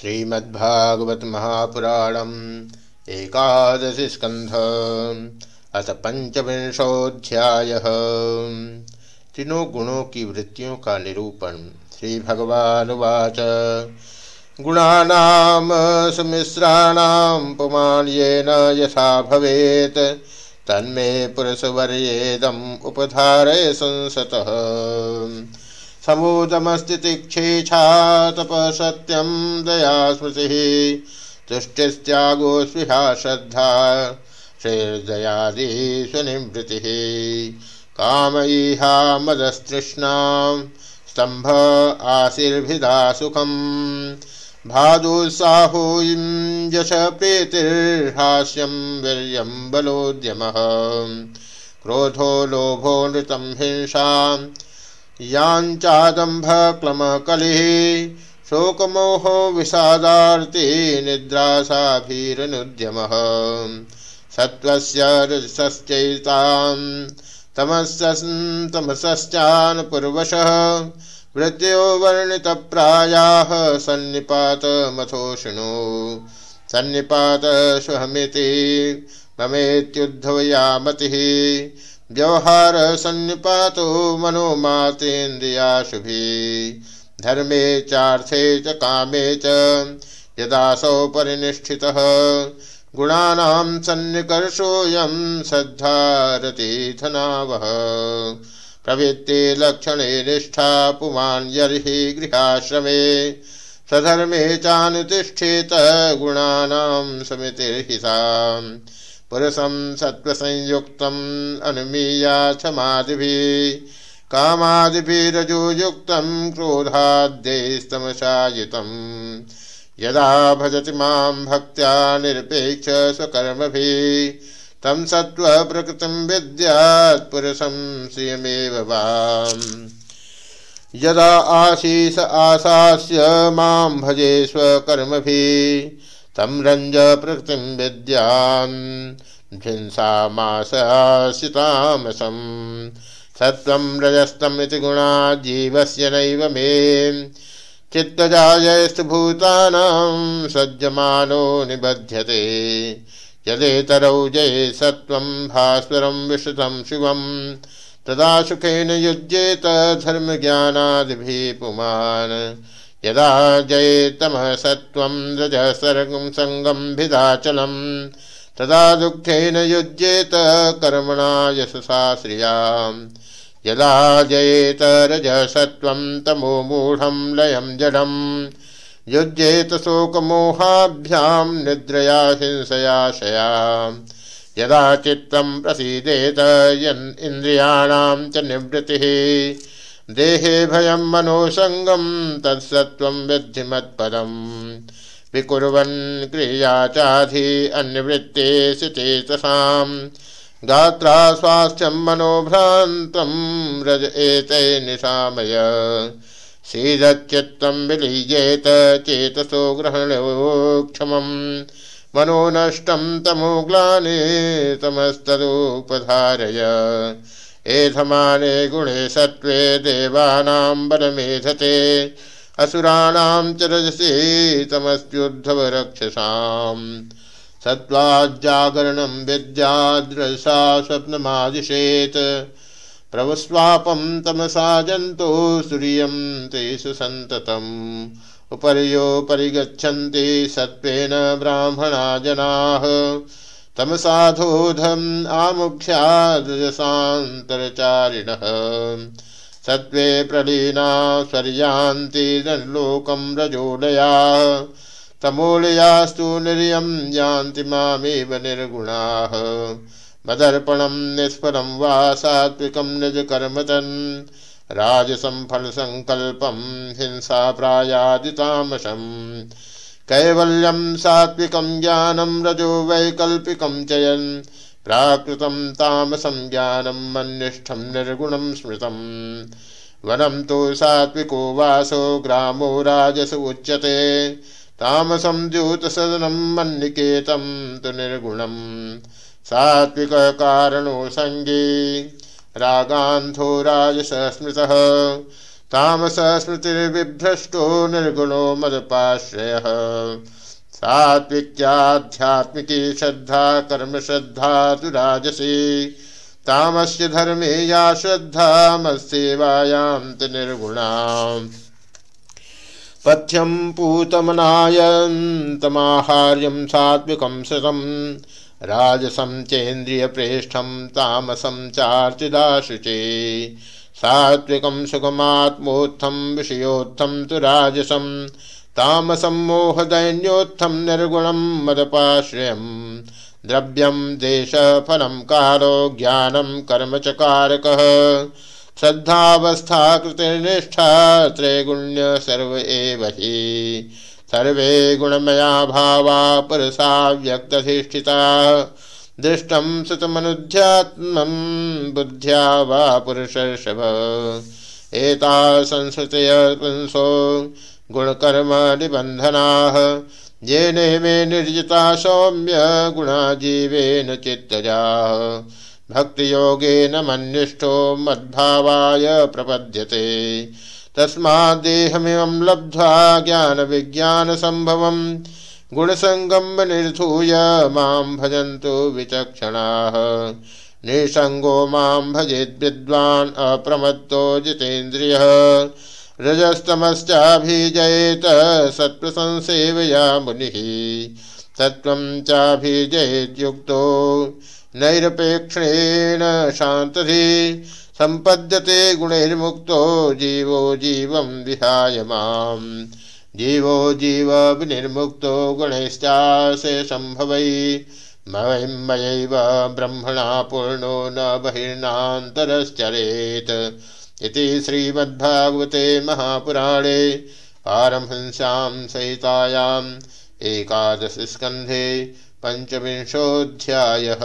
श्रीमद्भागवत महापुराणम एकादशी स्कंध अथ पंचविंशोध्याय तीनों गुणों की वृत्तियों का निरूपण श्री भगवान उवाच गुणानाम सुमिश्राणाम पुमान ये न यथा भवेत। तन्मे पुरुषवर्येदम उपधारय संसतः समूदमस्ति तप सत्यम दया स्मृति तुष्टिस्त्यागो स्पृहा श्रद्धा श्रेर्दयादि सुनिवृत्तिः कामयीहा मदस्तृष्णा स्तंभ आशीर्भिदा सुखम भादुत्साहोयं यश प्रीतिर्हास्यं बलोद्यमः क्रोधो लोभो नृतं हिंसाम् याञ्चादम्भक्लमकलिः शोकमोहो विषादार्ति निद्रासाभिरनुद्यमः सत्त्वस्य रजसश्चैतां तमसश्चानुपूर्वशः वृत्त्यो वर्णितप्रायाः सन्निपातमथो शृणु। सन्निपातश्वहमिति ममेत्युद्धवया मतिः व्यवहार सन्निपातो मनोमातेन्द्रियाशुभि धर्मे चार्थे च कामे च यदासौ परिनिष्ठितः गुणानां सन्निकर्षोऽयं सद्धारतीथनावः प्रवृत्ति लक्षणे निष्ठा पुमान् यर्हि गृहाश्रमे। सधर्मे चानुतिष्ठेत गुणानां समितिर्हिताम्। पुरुषं सत्त्वसंयुक्तम् अनुमीया क्षमादिभिः, कामादिभिरजोयुक्तं क्रोधाद्यैस्तमसायुतम् यदा भजति माँ भक्त्या निरपेक्ष स्वकर्मभिः, तं सत्त्वप्रकृतिं विद्यात् पुरुषं श्रियमेव वाम्। यदा आशीष आशास्य माँ भजे स्वकर्मभिः तं रञ्ज प्रकृतिं विद्यान् भिंसामाशासितामसं सत्त्वं रजस्तमिति गुणा जीवस्य नैव मे चित्तजायस्तु भूतानां सज्जमानो निबध्यते। यदेतरौ जये सत्त्वं भास्वरं विश्रुतं शिवं तदा सुखेन युज्येत धर्मज्ञानादिभिः पुमान्। यदा जयेतमः सत्त्वं रजः सर्गं सङ्गं भिदाचलं तदा दुःखेन युज्येत कर्मणा यशसा श्रियाम् यदा जयेत रजः सत्त्वं तमो मूढं लयं जडं युज्येत शोकमोहाभ्यां निद्रया हिंसयाशया यदा चित्तं प्रसीदेत यन् इन्द्रियाणां देहे भयं मनोसङ्गं तत्सत्त्वं विद्धि मत्पदम्। विकुर्वन् क्रिया चाधि अन्यवृत्ते चेतसां गात्रा स्वास्थ्यं मनोभ्रान्तं रज एतै निशामय। सीदच्चित्तं विलीयेत चेतसो ग्रहणोक्षमं मनो नष्टं तमोग्लाने तमस्तदुपधारय। एधमाने गुणे सत्त्वे देवानां बलमेधते असुराणां च रजसि तमस्युद्धव रक्षसाम् सत्त्वाज्जागरणं विद्याद्रसा स्वप्नमादिशेत्। प्रवस्वापं तमसा जन्तो सूर्यं तेषु सन्ततम् उपर्यो परिगच्छन्ति सत्त्वेन ब्राह्मणा जनाः। तमसाधोधम आमुख्यादशान्तरचारिणः सत्त्वे प्रलीना स्वर्यान्ति लोकं रजोलया तमोलयास्तु निर्यं यान्ति मामेव निर्गुणाः। मदर्पणं निष्फलं वा सात्विकं निजकर्मतन्। राजसं हिंसा प्रायादितामसम् कैवल्यम सात्विकं ज्ञानं रजो वैकल्पिकं चयन् प्राकृतं तामसं ज्ञानं मन्निष्ठं निर्गुणं स्मृतम्। वनं तु सात्विको वासो ग्रामो राजस उच्यते। तामसं द्यूतसदनं मन्निकेतं तु निर्गुणं सात्विककारणो सङ्गे। रागान्धो राजस स्मृतः तामस स्मृतिर्विभ्रष्टो निर्गुणो मदपाश्रयः। सात्विक्याध्यात्मिकी श्रद्धा कर्म श्रद्धा तु राजसी धर्मे या श्रद्धा, मत्सेवायां तु निर्गुणा पथ्यं पूतमनायन्तमाहार्यं सात्विकं शतम् राजसं चेन्द्रियप्रेष्ठं तामसं चार्चिदाशुचे। सात्विकं सुखमात्मोत्थं विषयोत्थं तु राजसं, तामसं मोहदैन्योत्थं निर्गुणं मदपाश्रयम् द्रव्यं देशफलं कालो ज्ञानं कर्म च कारकः। श्रद्धावस्था कृतिर्निष्ठा त्रैगुण्य सर्व एव हि। सर्वे गुणमया भावा पुरुषा व्यक्तधिष्ठिता। दृष्टं सुतमनुध्यात्मं बुद्ध्या वा पुरुषर्षभ। एता संस्कृतय पुंसो गुणकर्म निबन्धनाः येने मे निर्जिता सौम्य गुणा जीवेन चित्तजा। भक्तियोगेन मन्निष्ठो मद्भावाय प्रपद्यते। तस्माद्देहमिमं लब्ध्वा ज्ञानविज्ञानसम्भवम्। गुणसङ्गम निर्धूय माँ भजन्तु विचक्षणाः। निसङ्गो माँ भजेद्विद्वान् अप्रमत्तो जितेन्द्रियः। रजस्तमश्चाभिजयेत सत्प्रसंसेवया मुनिः। तत्त्वं चाभिजयेद्युक्तो नैरपेक्षेण शान्तधि। सम्पद्यते गुणैर्मुक्तो जीवो जीवं विहाय माम्। जीवो जीव विनिर्मुक्तो गुणैश्चासे सम्भवै मयैव ब्रह्मणा पूर्णो न बहिर्नान्तरश्चरेत्। इति श्रीमद्भागवते महापुराणे पारमहंस्यां सहितायाम् एकादशस्कन्धे पञ्चविंशोऽध्यायः।